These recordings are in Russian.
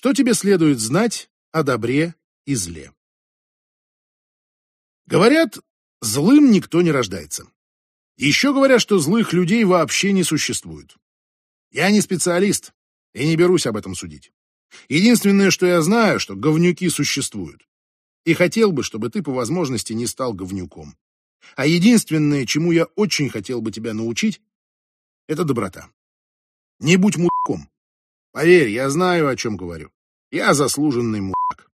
Что тебе следует знать о добре и зле? Говорят, злым никто не рождается. Еще говорят, что злых людей вообще не существует. Я не специалист и не берусь об этом судить. Единственное, что я знаю, что говнюки существуют. И хотел бы, чтобы ты по возможности не стал говнюком. А единственное, чему я очень хотел бы тебя научить, это доброта. Не будь мудаком. Поверь, я знаю, о чем говорю. Я заслуженный мудак.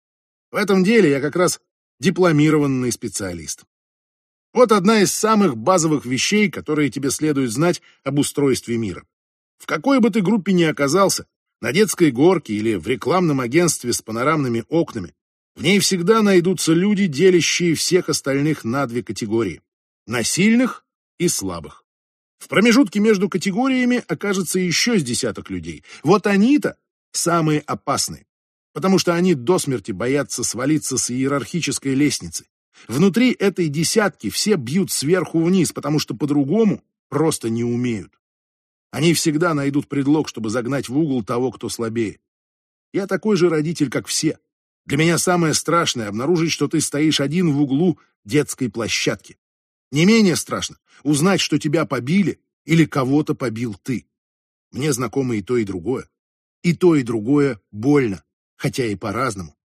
В этом деле я как раз дипломированный специалист. Вот одна из самых базовых вещей, которые тебе следует знать об устройстве мира. В какой бы ты группе ни оказался, на детской горке или в рекламном агентстве с панорамными окнами, в ней всегда найдутся люди, делящие всех остальных на две категории – на сильных и слабых. В промежутке между категориями окажется еще с десяток людей. Вот они-то самые опасные, потому что они до смерти боятся свалиться с иерархической лестницы. Внутри этой десятки все бьют сверху вниз, потому что по-другому просто не умеют. Они всегда найдут предлог, чтобы загнать в угол того, кто слабее. Я такой же родитель, как все. Для меня самое страшное — обнаружить, что ты стоишь один в углу детской площадки. Не менее страшно узнать, что тебя побили или кого-то побил ты. Мне знакомо и то, и другое. И то, и другое больно, хотя и по-разному.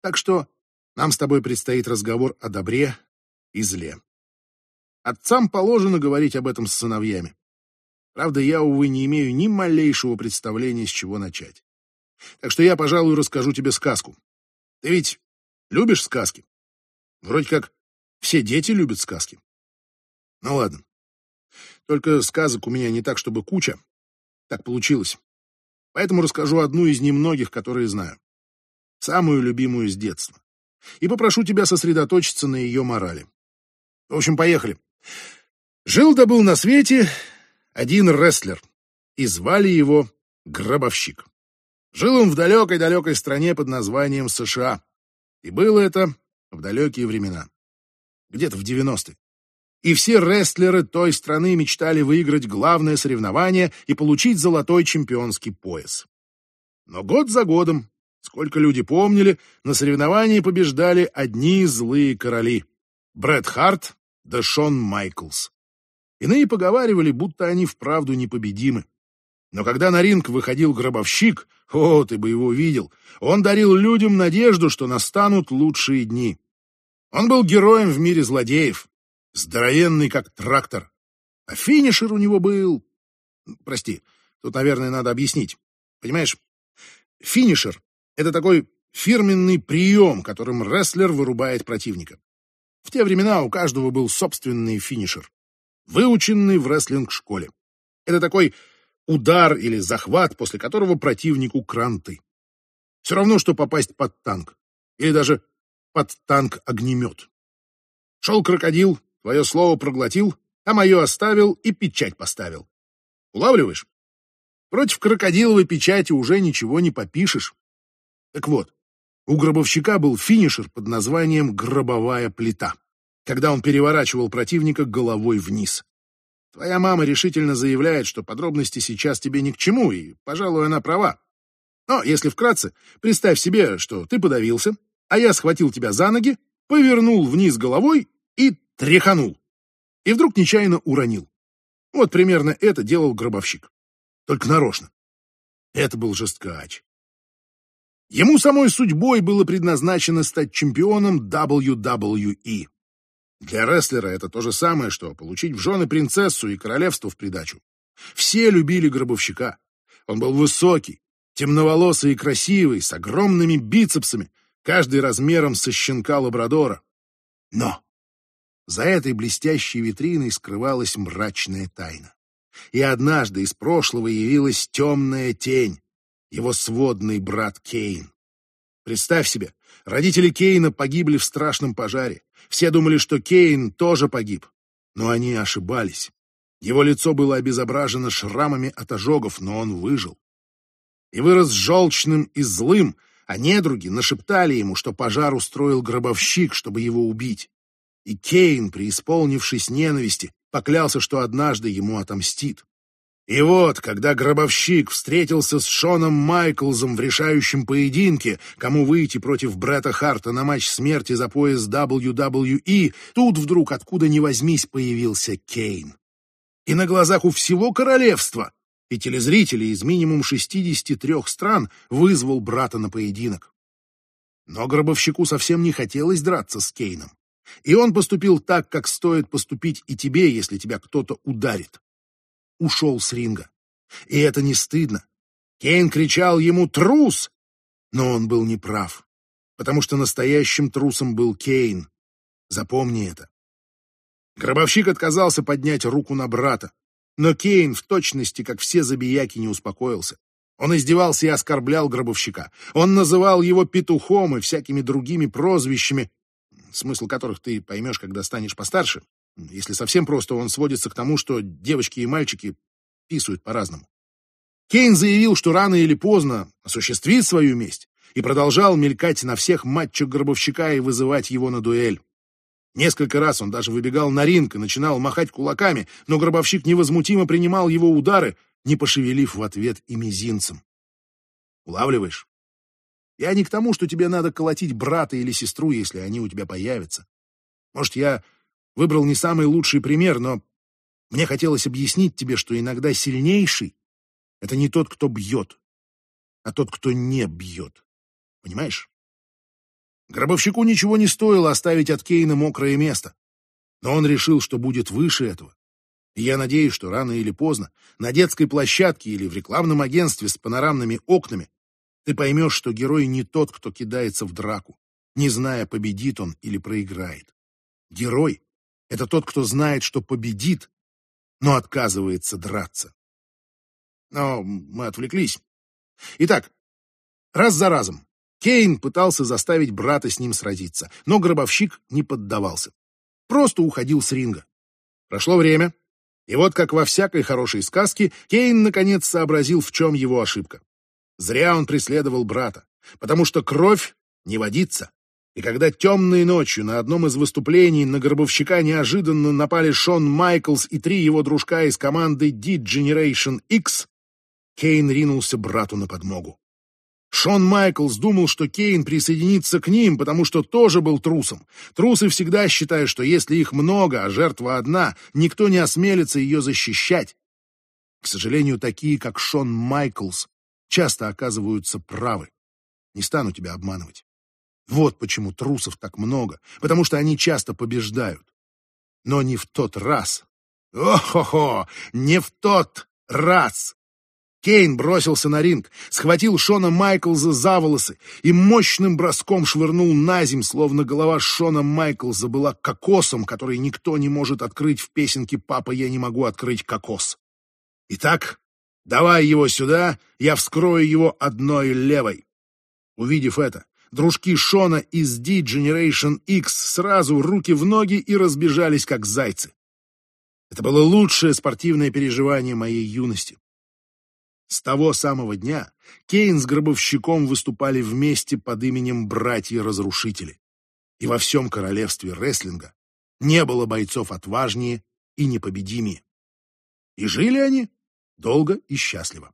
Так что нам с тобой предстоит разговор о добре и зле. Отцам положено говорить об этом с сыновьями. Правда, я, увы, не имею ни малейшего представления, с чего начать. Так что я, пожалуй, расскажу тебе сказку. Ты ведь любишь сказки? Вроде как все дети любят сказки. Ну ладно. Только сказок у меня не так, чтобы куча. Так получилось. Поэтому расскажу одну из немногих, которые знаю. Самую любимую с детства. И попрошу тебя сосредоточиться на ее морали. В общем, поехали. Жил да был на свете один рестлер, и звали его Гробовщик. Жил он в далекой-далекой стране под названием США, и было это в далекие времена, где-то в 90-е. И все рестлеры той страны мечтали выиграть главное соревнование и получить золотой чемпионский пояс. Но год за годом, сколько люди помнили, на соревновании побеждали одни злые короли — Брэд Харт да Шон Майклс. Иные поговаривали, будто они вправду непобедимы. Но когда на ринг выходил гробовщик, о, ты бы его видел, он дарил людям надежду, что настанут лучшие дни. Он был героем в мире злодеев, здоровенный как трактор. А финишер у него был... Прости, тут, наверное, надо объяснить. Понимаешь, финишер — это такой фирменный прием, которым рестлер вырубает противника. В те времена у каждого был собственный финишер выученный в рестлинг-школе. Это такой удар или захват, после которого противнику кранты. Все равно, что попасть под танк. Или даже под танк-огнемет. Шел крокодил, твое слово проглотил, а мое оставил и печать поставил. Улавливаешь? Против крокодиловой печати уже ничего не попишешь. Так вот, у гробовщика был финишер под названием «гробовая плита» когда он переворачивал противника головой вниз. Твоя мама решительно заявляет, что подробности сейчас тебе ни к чему, и, пожалуй, она права. Но, если вкратце, представь себе, что ты подавился, а я схватил тебя за ноги, повернул вниз головой и тряханул. И вдруг нечаянно уронил. Вот примерно это делал гробовщик. Только нарочно. Это был жесткач. Ему самой судьбой было предназначено стать чемпионом WWE. Для рестлера это то же самое, что получить в жены принцессу и королевство в придачу. Все любили гробовщика. Он был высокий, темноволосый и красивый, с огромными бицепсами, каждый размером со щенка лабрадора. Но за этой блестящей витриной скрывалась мрачная тайна. И однажды из прошлого явилась темная тень, его сводный брат Кейн. Представь себе, родители Кейна погибли в страшном пожаре. Все думали, что Кейн тоже погиб, но они ошибались. Его лицо было обезображено шрамами от ожогов, но он выжил. И вырос желчным и злым, а недруги нашептали ему, что пожар устроил гробовщик, чтобы его убить. И Кейн, преисполнившись ненависти, поклялся, что однажды ему отомстит. И вот, когда гробовщик встретился с Шоном Майклзом в решающем поединке, кому выйти против Бретта Харта на матч смерти за пояс WWE, тут вдруг откуда ни возьмись появился Кейн. И на глазах у всего королевства и телезрителей из минимум 63 стран вызвал брата на поединок. Но гробовщику совсем не хотелось драться с Кейном. И он поступил так, как стоит поступить и тебе, если тебя кто-то ударит ушел с ринга. И это не стыдно. Кейн кричал ему «Трус!», но он был неправ, потому что настоящим трусом был Кейн. Запомни это. Гробовщик отказался поднять руку на брата, но Кейн в точности, как все забияки, не успокоился. Он издевался и оскорблял гробовщика. Он называл его петухом и всякими другими прозвищами, смысл которых ты поймешь, когда станешь постарше. Если совсем просто, он сводится к тому, что девочки и мальчики писают по-разному. Кейн заявил, что рано или поздно осуществит свою месть, и продолжал мелькать на всех матчах гробовщика и вызывать его на дуэль. Несколько раз он даже выбегал на ринг и начинал махать кулаками, но гробовщик невозмутимо принимал его удары, не пошевелив в ответ и мизинцем. Улавливаешь? Я не к тому, что тебе надо колотить брата или сестру, если они у тебя появятся. Может, я Выбрал не самый лучший пример, но мне хотелось объяснить тебе, что иногда сильнейший — это не тот, кто бьет, а тот, кто не бьет. Понимаешь? Гробовщику ничего не стоило оставить от Кейна мокрое место, но он решил, что будет выше этого. И я надеюсь, что рано или поздно на детской площадке или в рекламном агентстве с панорамными окнами ты поймешь, что герой не тот, кто кидается в драку, не зная, победит он или проиграет. Герой это тот, кто знает, что победит, но отказывается драться. Но мы отвлеклись. Итак, раз за разом Кейн пытался заставить брата с ним сразиться, но гробовщик не поддавался. Просто уходил с ринга. Прошло время, и вот как во всякой хорошей сказке, Кейн наконец сообразил, в чем его ошибка. Зря он преследовал брата, потому что кровь не водится. И когда темной ночью на одном из выступлений на гробовщика неожиданно напали Шон Майклс и три его дружка из команды D-Generation X, Кейн ринулся брату на подмогу. Шон Майклс думал, что Кейн присоединится к ним, потому что тоже был трусом. Трусы всегда считают, что если их много, а жертва одна, никто не осмелится ее защищать. К сожалению, такие, как Шон Майклс, часто оказываются правы. Не стану тебя обманывать. Вот почему трусов так много, потому что они часто побеждают. Но не в тот раз. О-хо-хо! Не в тот раз! Кейн бросился на ринг, схватил Шона Майклза за волосы и мощным броском швырнул на земь, словно голова Шона Майклза была кокосом, который никто не может открыть в песенке «Папа, я не могу открыть кокос». Итак, давай его сюда, я вскрою его одной левой. Увидев это, Дружки Шона из D-Generation X сразу руки в ноги и разбежались, как зайцы. Это было лучшее спортивное переживание моей юности. С того самого дня Кейн с Гробовщиком выступали вместе под именем «Братья-разрушители». И во всем королевстве рестлинга не было бойцов отважнее и непобедимее. И жили они долго и счастливо.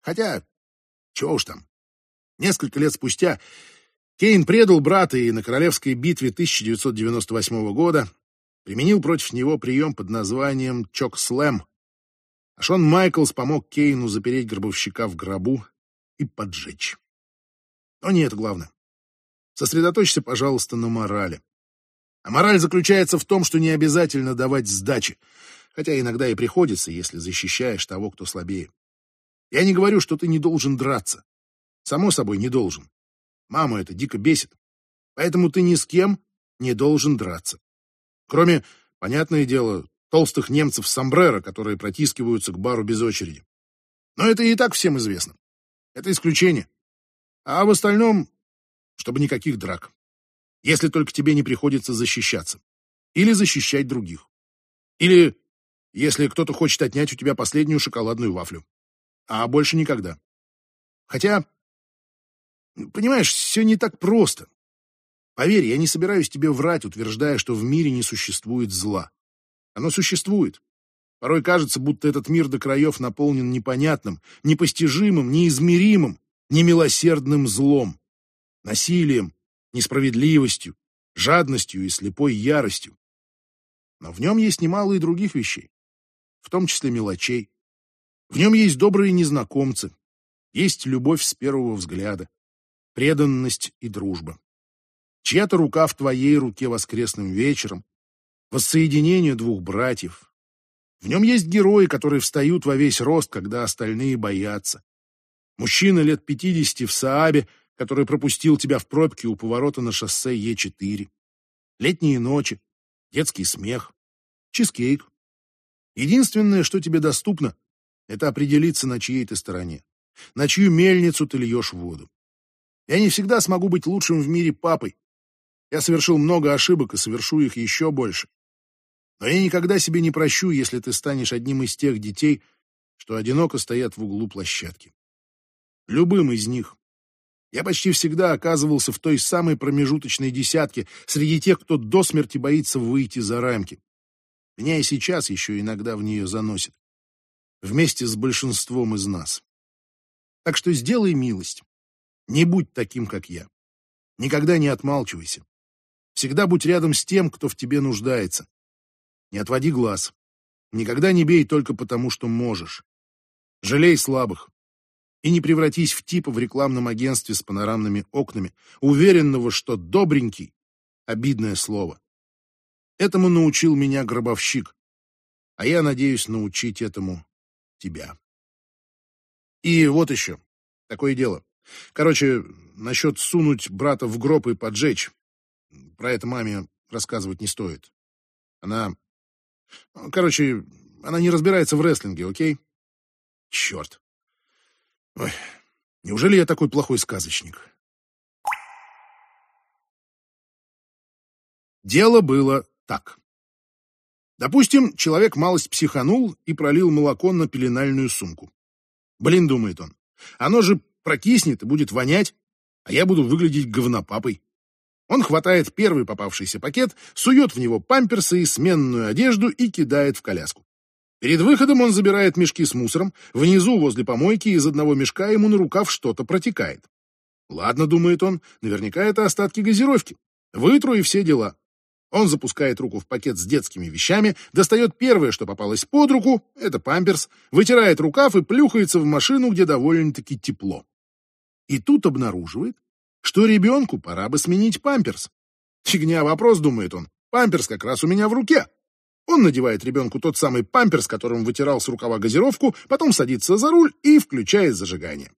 Хотя, чего уж там, Несколько лет спустя Кейн предал брата и на Королевской битве 1998 года применил против него прием под названием «Чок-слэм». Шон Майклс помог Кейну запереть гробовщика в гробу и поджечь. Но не это главное. Сосредоточься, пожалуйста, на морали. А мораль заключается в том, что не обязательно давать сдачи, хотя иногда и приходится, если защищаешь того, кто слабее. Я не говорю, что ты не должен драться. Само собой, не должен. Маму это дико бесит. Поэтому ты ни с кем не должен драться. Кроме, понятное дело, толстых немцев сомбреро, которые протискиваются к бару без очереди. Но это и так всем известно. Это исключение. А в остальном, чтобы никаких драк. Если только тебе не приходится защищаться. Или защищать других. Или если кто-то хочет отнять у тебя последнюю шоколадную вафлю. А больше никогда. Хотя Понимаешь, все не так просто. Поверь, я не собираюсь тебе врать, утверждая, что в мире не существует зла. Оно существует. Порой кажется, будто этот мир до краев наполнен непонятным, непостижимым, неизмеримым, немилосердным злом, насилием, несправедливостью, жадностью и слепой яростью. Но в нем есть немало и других вещей, в том числе мелочей. В нем есть добрые незнакомцы, есть любовь с первого взгляда, преданность и дружба. Чья-то рука в твоей руке воскресным вечером, воссоединение двух братьев. В нем есть герои, которые встают во весь рост, когда остальные боятся. Мужчина лет пятидесяти в Саабе, который пропустил тебя в пробке у поворота на шоссе Е4. Летние ночи, детский смех, чизкейк. Единственное, что тебе доступно, это определиться, на чьей ты стороне, на чью мельницу ты льешь воду. Я не всегда смогу быть лучшим в мире папой. Я совершил много ошибок и совершу их еще больше. Но я никогда себе не прощу, если ты станешь одним из тех детей, что одиноко стоят в углу площадки. Любым из них. Я почти всегда оказывался в той самой промежуточной десятке среди тех, кто до смерти боится выйти за рамки. Меня и сейчас еще иногда в нее заносит. Вместе с большинством из нас. Так что сделай милость. Не будь таким, как я. Никогда не отмалчивайся. Всегда будь рядом с тем, кто в тебе нуждается. Не отводи глаз. Никогда не бей только потому, что можешь. Жалей слабых. И не превратись в типа в рекламном агентстве с панорамными окнами, уверенного, что добренький — обидное слово. Этому научил меня гробовщик, а я надеюсь научить этому тебя. И вот еще. Такое дело. Короче, насчет сунуть брата в гроб и поджечь. Про это маме рассказывать не стоит. Она... Короче, она не разбирается в рестлинге, окей? Черт. Ой, неужели я такой плохой сказочник? Дело было так. Допустим, человек малость психанул и пролил молоко на пеленальную сумку. Блин, думает он, оно же прокиснет и будет вонять, а я буду выглядеть говнопапой. Он хватает первый попавшийся пакет, сует в него памперсы и сменную одежду и кидает в коляску. Перед выходом он забирает мешки с мусором, внизу возле помойки из одного мешка ему на рукав что-то протекает. Ладно, думает он, наверняка это остатки газировки. Вытру и все дела. Он запускает руку в пакет с детскими вещами, достает первое, что попалось под руку, это памперс, вытирает рукав и плюхается в машину, где довольно-таки тепло. И тут обнаруживает, что ребенку пора бы сменить памперс. Фигня вопрос, думает он, памперс как раз у меня в руке. Он надевает ребенку тот самый памперс, которым вытирал с рукава газировку, потом садится за руль и включает зажигание.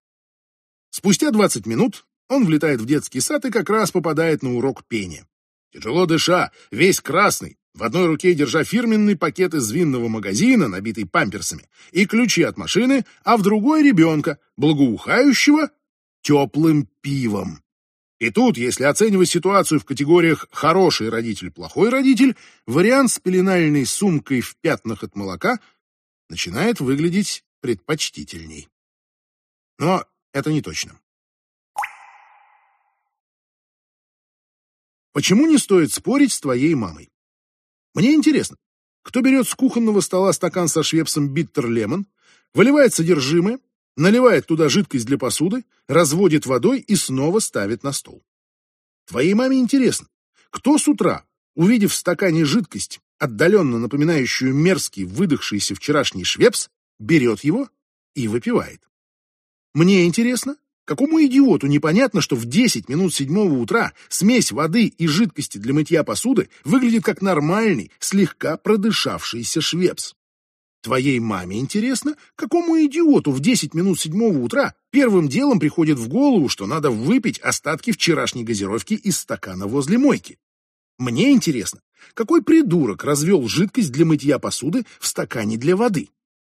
Спустя 20 минут он влетает в детский сад и как раз попадает на урок пения. Тяжело дыша, весь красный, в одной руке держа фирменный пакет из винного магазина, набитый памперсами, и ключи от машины, а в другой ребенка, благоухающего теплым пивом. И тут, если оценивать ситуацию в категориях «хороший родитель», «плохой родитель», вариант с пеленальной сумкой в пятнах от молока начинает выглядеть предпочтительней. Но это не точно. Почему не стоит спорить с твоей мамой? Мне интересно, кто берет с кухонного стола стакан со швепсом биттер лемон, выливает содержимое, наливает туда жидкость для посуды, разводит водой и снова ставит на стол. Твоей маме интересно, кто с утра, увидев в стакане жидкость, отдаленно напоминающую мерзкий выдохшийся вчерашний швепс, берет его и выпивает. Мне интересно, Какому идиоту непонятно, что в 10 минут седьмого утра смесь воды и жидкости для мытья посуды выглядит как нормальный, слегка продышавшийся швепс? Твоей маме интересно, какому идиоту в 10 минут седьмого утра первым делом приходит в голову, что надо выпить остатки вчерашней газировки из стакана возле мойки? Мне интересно, какой придурок развел жидкость для мытья посуды в стакане для воды?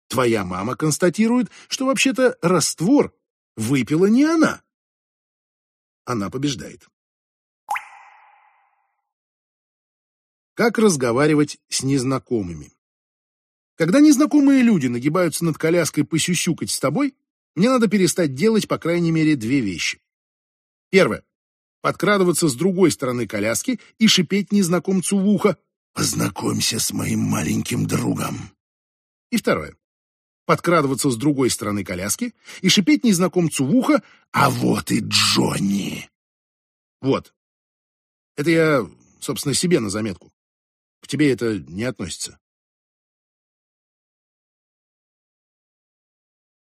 Твоя мама констатирует, что вообще-то раствор Выпила не она. Она побеждает. Как разговаривать с незнакомыми? Когда незнакомые люди нагибаются над коляской посюсюкать с тобой, мне надо перестать делать, по крайней мере, две вещи. Первое. Подкрадываться с другой стороны коляски и шипеть незнакомцу в ухо. «Познакомься с моим маленьким другом». И второе. Подкрадываться с другой стороны коляски и шипеть незнакомцу в ухо «А вот и Джонни!» Вот. Это я, собственно, себе на заметку. К тебе это не относится.